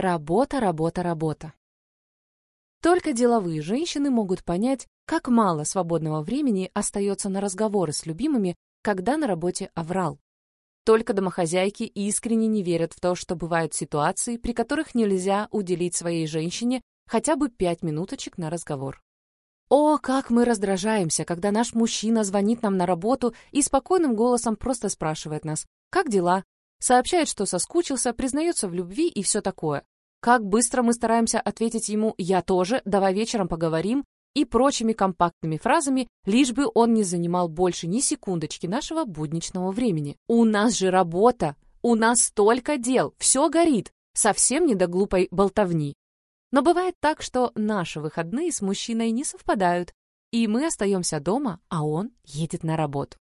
Работа, работа, работа. Только деловые женщины могут понять, как мало свободного времени остается на разговоры с любимыми, когда на работе аврал. Только домохозяйки искренне не верят в то, что бывают ситуации, при которых нельзя уделить своей женщине хотя бы пять минуточек на разговор. О, как мы раздражаемся, когда наш мужчина звонит нам на работу и спокойным голосом просто спрашивает нас «Как дела?», сообщает, что соскучился, признается в любви и все такое. Как быстро мы стараемся ответить ему «я тоже», «давай вечером поговорим» и прочими компактными фразами, лишь бы он не занимал больше ни секундочки нашего будничного времени. У нас же работа, у нас столько дел, все горит, совсем не до глупой болтовни. Но бывает так, что наши выходные с мужчиной не совпадают, и мы остаемся дома, а он едет на работу.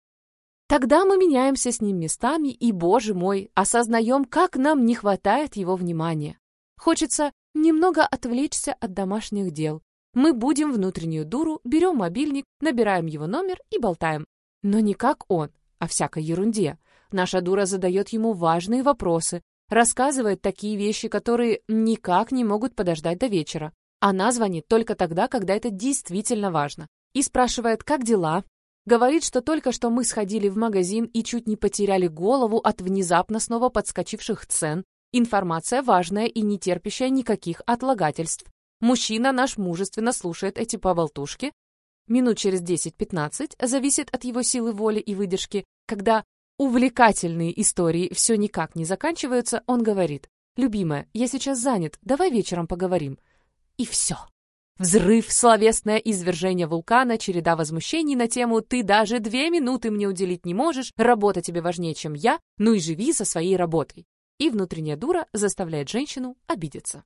Тогда мы меняемся с ним местами и, боже мой, осознаем, как нам не хватает его внимания. Хочется немного отвлечься от домашних дел. Мы будем внутреннюю дуру, берем мобильник, набираем его номер и болтаем. Но не как он, а всякой ерунде. Наша дура задает ему важные вопросы, рассказывает такие вещи, которые никак не могут подождать до вечера. Она звонит только тогда, когда это действительно важно. И спрашивает, как дела. Говорит, что только что мы сходили в магазин и чуть не потеряли голову от внезапно снова подскочивших цен, Информация важная и не терпящая никаких отлагательств. Мужчина наш мужественно слушает эти поболтушки. Минут через 10-15 зависит от его силы воли и выдержки. Когда увлекательные истории все никак не заканчиваются, он говорит, «Любимая, я сейчас занят, давай вечером поговорим». И все. Взрыв, словесное извержение вулкана, череда возмущений на тему «ты даже две минуты мне уделить не можешь, работа тебе важнее, чем я, ну и живи со своей работой» и внутренняя дура заставляет женщину обидеться.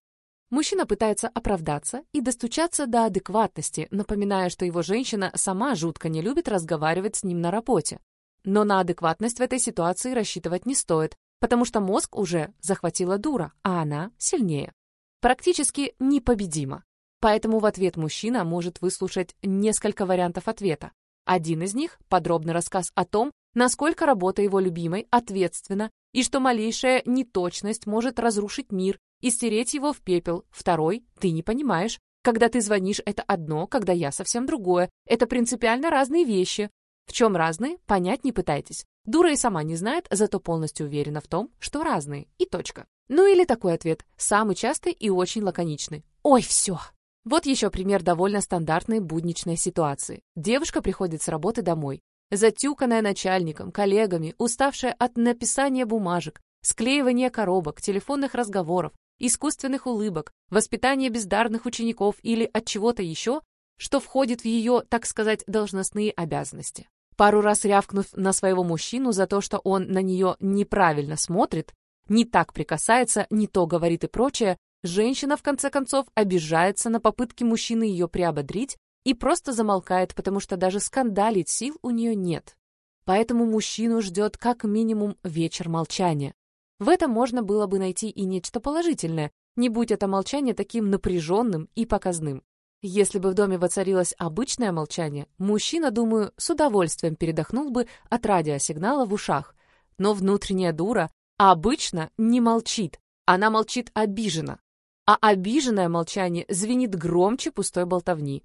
Мужчина пытается оправдаться и достучаться до адекватности, напоминая, что его женщина сама жутко не любит разговаривать с ним на работе. Но на адекватность в этой ситуации рассчитывать не стоит, потому что мозг уже захватила дура, а она сильнее. Практически непобедима. Поэтому в ответ мужчина может выслушать несколько вариантов ответа. Один из них – подробный рассказ о том, насколько работа его любимой ответственна и что малейшая неточность может разрушить мир и стереть его в пепел. Второй – ты не понимаешь. Когда ты звонишь, это одно, когда я совсем другое. Это принципиально разные вещи. В чем разные, понять не пытайтесь. Дура и сама не знает, зато полностью уверена в том, что разные. И точка. Ну или такой ответ, самый частый и очень лаконичный. Ой, все. Вот еще пример довольно стандартной будничной ситуации. Девушка приходит с работы домой затюканная начальником, коллегами, уставшая от написания бумажек, склеивания коробок, телефонных разговоров, искусственных улыбок, воспитания бездарных учеников или от чего-то еще, что входит в ее, так сказать, должностные обязанности. Пару раз рявкнув на своего мужчину за то, что он на нее неправильно смотрит, не так прикасается, не то говорит и прочее, женщина, в конце концов, обижается на попытки мужчины ее приободрить и просто замолкает, потому что даже скандалить сил у нее нет. Поэтому мужчину ждет как минимум вечер молчания. В этом можно было бы найти и нечто положительное, не будь это молчание таким напряженным и показным. Если бы в доме воцарилось обычное молчание, мужчина, думаю, с удовольствием передохнул бы от радиосигнала в ушах. Но внутренняя дура обычно не молчит, она молчит обиженно. А обиженное молчание звенит громче пустой болтовни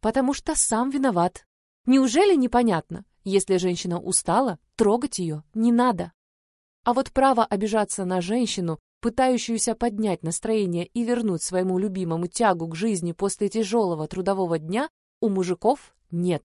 потому что сам виноват. Неужели непонятно? Если женщина устала, трогать ее не надо. А вот право обижаться на женщину, пытающуюся поднять настроение и вернуть своему любимому тягу к жизни после тяжелого трудового дня, у мужиков нет.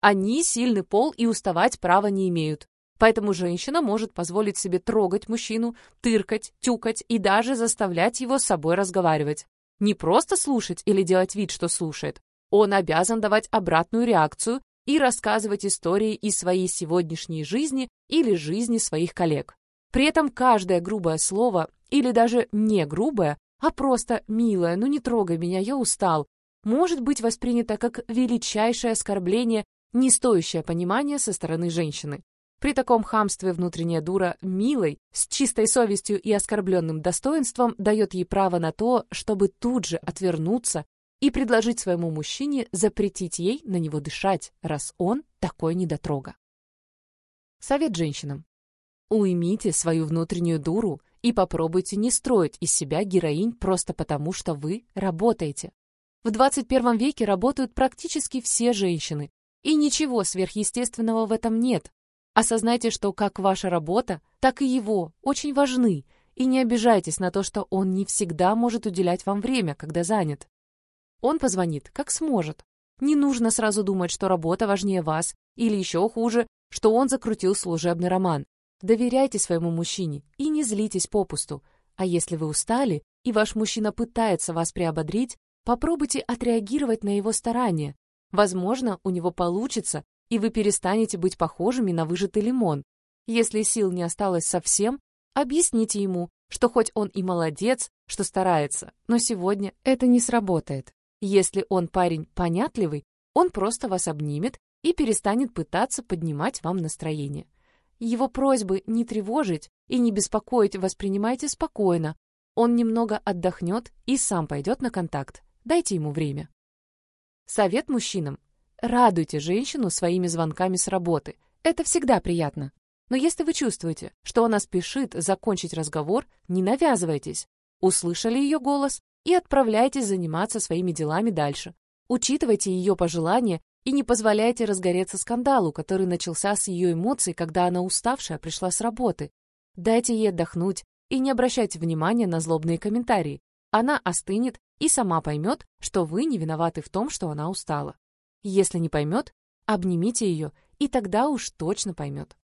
Они сильный пол и уставать права не имеют. Поэтому женщина может позволить себе трогать мужчину, тыркать, тюкать и даже заставлять его с собой разговаривать. Не просто слушать или делать вид, что слушает, он обязан давать обратную реакцию и рассказывать истории из своей сегодняшней жизни или жизни своих коллег. При этом каждое грубое слово, или даже не грубое, а просто «милая, ну не трогай меня, я устал», может быть воспринято как величайшее оскорбление, не стоящее понимания со стороны женщины. При таком хамстве внутренняя дура милой, с чистой совестью и оскорбленным достоинством дает ей право на то, чтобы тут же отвернуться и предложить своему мужчине запретить ей на него дышать, раз он такой недотрога. Совет женщинам. Уймите свою внутреннюю дуру И попробуйте не строить из себя героинь просто потому, что вы работаете. В 21 веке работают практически все женщины, и ничего сверхъестественного в этом нет. Осознайте, что как ваша работа, так и его очень важны, и не обижайтесь на то, что он не всегда может уделять вам время, когда занят. Он позвонит, как сможет. Не нужно сразу думать, что работа важнее вас, или еще хуже, что он закрутил служебный роман. Доверяйте своему мужчине и не злитесь попусту. А если вы устали, и ваш мужчина пытается вас приободрить, попробуйте отреагировать на его старания. Возможно, у него получится, и вы перестанете быть похожими на выжатый лимон. Если сил не осталось совсем, объясните ему, что хоть он и молодец, что старается, но сегодня это не сработает. Если он парень понятливый, он просто вас обнимет и перестанет пытаться поднимать вам настроение. Его просьбы не тревожить и не беспокоить воспринимайте спокойно. Он немного отдохнет и сам пойдет на контакт. Дайте ему время. Совет мужчинам. Радуйте женщину своими звонками с работы. Это всегда приятно. Но если вы чувствуете, что она спешит закончить разговор, не навязывайтесь. Услышали ее голос и отправляйтесь заниматься своими делами дальше. Учитывайте ее пожелания и не позволяйте разгореться скандалу, который начался с ее эмоций, когда она уставшая пришла с работы. Дайте ей отдохнуть и не обращайте внимания на злобные комментарии. Она остынет и сама поймет, что вы не виноваты в том, что она устала. Если не поймет, обнимите ее, и тогда уж точно поймет.